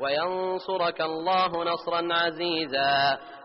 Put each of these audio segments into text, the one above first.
व यंसुरक अल्लाहु नस्रन अज़ीज़ा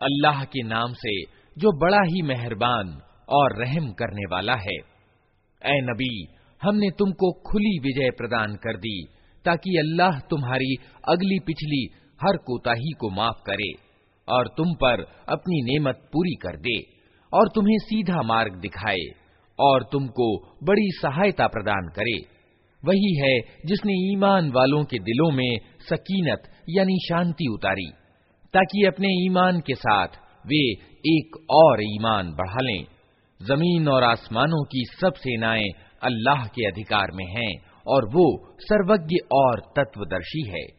अल्लाह के नाम से जो बड़ा ही मेहरबान और रहम करने वाला है ए नबी हमने तुमको खुली विजय प्रदान कर दी ताकि अल्लाह तुम्हारी अगली पिछली हर कोताही को माफ़ करे और तुम पर अपनी नेमत पूरी कर दे और तुम्हें सीधा मार्ग दिखाए और तुमको बड़ी सहायता प्रदान करे। वही है जिसने ईमान वालों के दिलों में सकीनत यानी शांति उतारी, ताकि अपने ईमान के साथ वे एक और ईमान बढ़ा लें। ज़मीन और आसमानों की सब सेनाएँ अल्लाह के अधिकार में हैं और वो सर्वज्ञ और तत्वदर्शी है।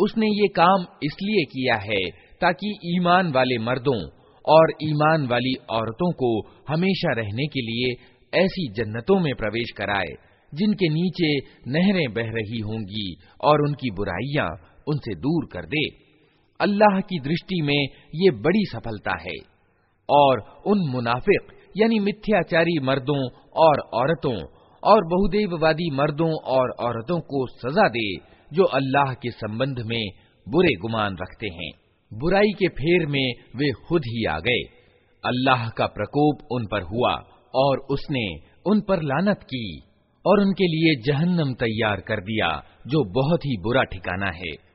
उसने ये काम इसलिए किया है ताकि ईमान वाले मर्दों और ईमान वाली औरतों को हमेशा रहने के लिए ऐसी जन्नतों में प्रवेश कराए जिनके नीचे नहरें बह रही होंगी और उनकी बुराइयां उनसे दूर कर दे अल्लाह की दृष्टि में ये बड़ी सफलता है और उन मुनाफिक, यानी मिथ्याचारी मर्दों और औरतों, और बहुदेववादी मर्दों और औरतों को सजा दे, जो अल्लाह के संबंध में बुरे गुमान रखते हैं। बुराई के फेर में वे खुद ही आ गए। अल्लाह का प्रकोप उन पर हुआ, और उसने उन पर लानत की, और उनके लिए जहन्नम तैयार कर दिया, जो बहुत ही बुरा ठिकाना है।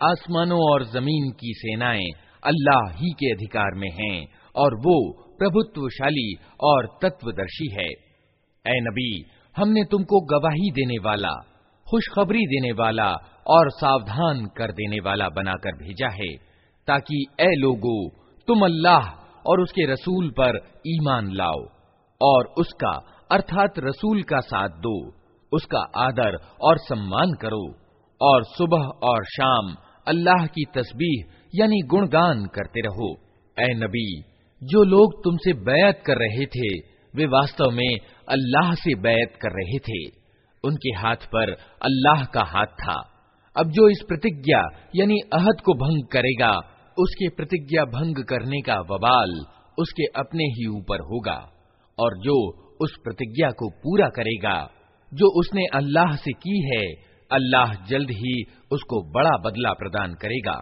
आसमानों और जमीन की सेनाएं अल्लाह ही के अधिकार में हैं और वो प्रभुत्वशाली और तत्वदर्शी है ए नबी हमने तुमको गवाही देने वाला खुशखबरी देने वाला और सावधान कर देने वाला बनाकर भेजा है ताकि ए लोगो तुम अल्लाह और उसके रसूल पर ईमान लाओ, और उसका, अर्थात रसूल का साथ दो, उसका आदर और सम्मान करो, और सुबह और शाम अल्लाह की तस्बीह, यानी गुणगान करते रहो। ए नबी, जो लोग तुमसे बैत कर रहे थे, वे वास्तव में अल्लाह से बैत कर रहे थे। उनके हाथ पर अल्लाह का हाथ था। अब जो इस प्रतिज्ञा, यानी अहद को भंग करेगा उसके प्रतिज्ञा भंग करने का वबाल उसके अपने ही ऊपर होगा, और जो उस प्रतिज्ञा को पूरा करेगा, जो उसने अल्लाह से की है, अल्लाह जल्द ही उसको बड़ा बदला प्रदान करेगा।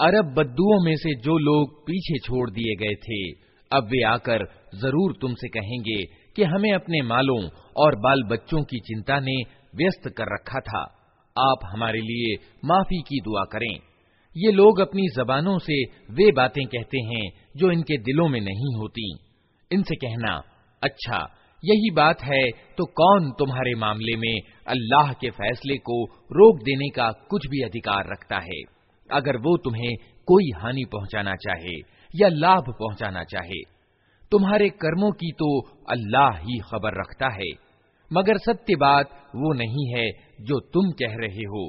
अरब बद्दुओं में से जो लोग पीछे छोड़ दिए गए थे, अब वे आकर ज़रूर तुमसे कहेंगे कि हमें अपने मालों और बाल बच्चों की चिंता ने व्यस्त कर रखा था। आप हमारे लिए माफ़ी की दुआ करें। ये लोग अपनी जबानों से वे बातें कहते हैं जो इनके दिलों में नहीं होती। इनसे कहना अच्छा यही बात है तो कौन तुम्हारे मामले में अल्लाह के फैसले को रोक देने का कुछ भी अधिकार रखता है? अगर वो तुम्हें कोई हानि पहुंचाना चाहे या लाभ पहुंचाना चाहे, तुम्हारे कर्मों की तो अल्लाह ही खबर रखता है, मगर सत्य बात वो नहीं है जो तुम कह रहे हो,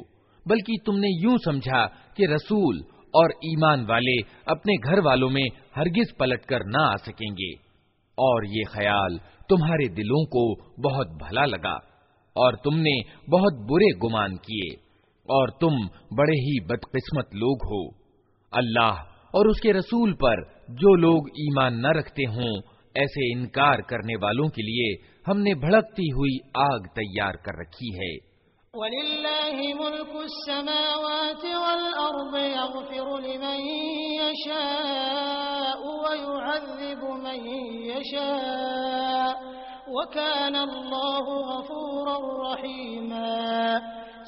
बल्कि तुमने यूँ समझा कि रसूल और ईमान वाले अपने घर वालों में हरगिज पलट कर न आ सकेंगे। और ये ख्याल तुम्हारे दिलों को बहुत भला लगा, और तुमने बहुत बुरे गुमान किए। और तुम बड़े ही बदकिस्मत लोग हो। अल्लाह और उसके रसूल पर जो लोग ईमान न रखते हों, ऐसे इनकार करने वालों के लिए हमने भड़कती हुई आग तैयार कर रखी है।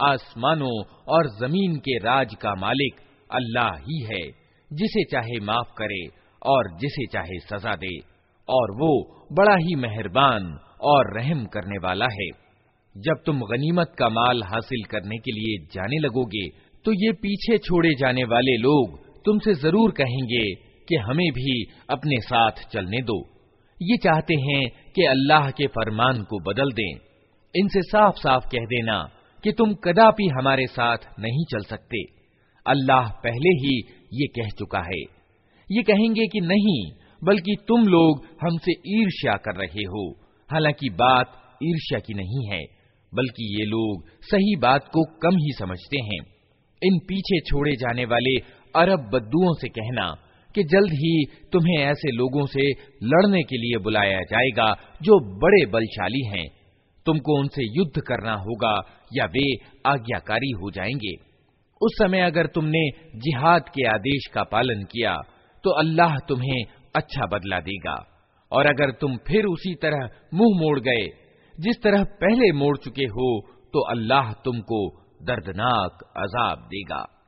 आसमानों और जमीन के राज का मालिक अल्लाह ही है जिसे चाहे माफ करे और जिसे चाहे सजा दे और वो बड़ा ही मेहरबान और रहम करने वाला है जब तुम गनीमत का माल हासिल करने के लिए जाने लगोगे तो ये पीछे छोड़े जाने वाले लोग तुमसे ज़रूर कहेंगे कि हमें भी अपने साथ चलने दो। ये चाहते हैं कि अल्लाह के फरमान को बदल दें। इनसे साफ़ साफ़ कह देना कि तुम कदापि हमारे साथ नहीं चल सकते। अल्लाह पहले ही ये कह चुका है। ये कहेंगे कि नहीं, बल्कि तुम लोग हमसे ईर्ष्या कर रहे हो। हालाँकि बात ईर्ष्या की नहीं है, बल्कि ये लोग सही बात को कम ही समझते हैं। इन पीछे छोड़े जाने वाले अरब बद्दुओं से कहना कि जल्द ही तुम्हें ऐसे लोगों से लड़ने के लिए बुलाया जाएगा जो बड़े बलशाली हैं। तुमको उनसे युद्ध करना होगा या वे आज्ञाकारी हो जाएँगे। उस समय अगर तुमने जिहाद के आदेश का पालन किया तो अल्लाह तुम्हें अच्छा बदला देगा। और अगर तुम फिर उसी तरह मुँह मोड़ गए, जिस तरह पहले मोड़ चुके हो तो अल्लाह तुमको दर्दनाक अजाब देगा।